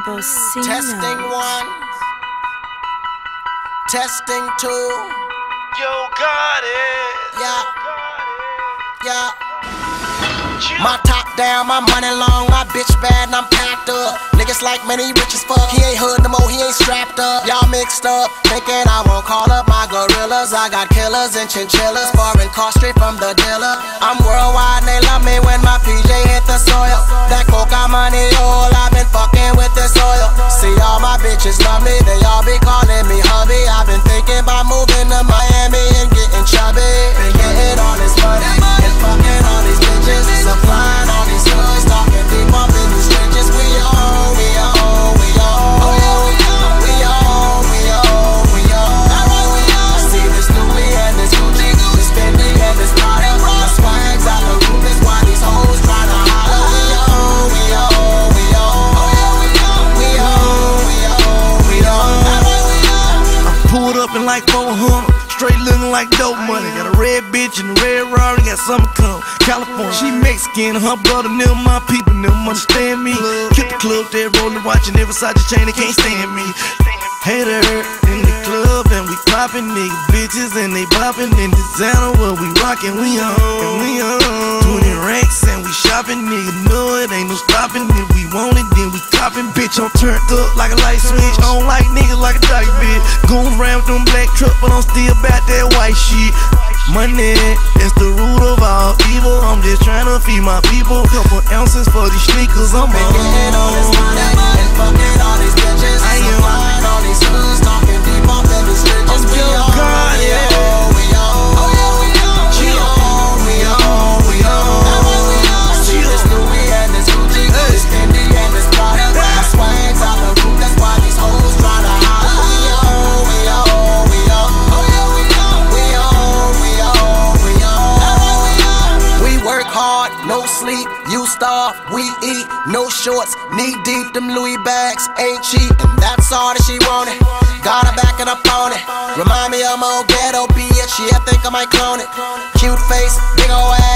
Bocino. Mm. Testing one. Testing two. Yo, got it. Yeah. Yeah. My top down, my money long, my bitch bad, and I'm packed up. Niggas like me, he rich as fuck. He ain't hood no more, he ain't strapped up. Y'all mixed up, thinking I won't call up my gorillas. I got killers and chinchillas, foreign car straight from the dealer. I'm worldwide, and they love me when my PJ hit the soil. Up in like 400, straight looking like dope money. Got a red bitch and a red Rari, got something come. California, she Mexican, her brother, them my people, them understand me. Keep the club there rolling, watching every side the chain, they can't stand me. Hater poppin' nigga bitches and they boppin' in designer what we rockin' we on. And we on. 20 racks and we shopping nigga know it ain't no stopping. If we want it then we copping. Bitch I'm turned up like a light switch. I don't like niggas like a dyke bitch. Goin' around with them black truck but I'm still about that white shit. Money is the root of all evil. I'm just trying to feed my people. Couple ounces for these sneakers I'm Been getting all this money and fucking all these bitches. I am- all these you starve, we eat, no shorts, knee deep, them Louis bags ain't cheap, and that's all that she wanted. Got her backing up on it. Remind me of my old ghetto bitch, yeah, I think I might clone it. Cute face, big ol' ass,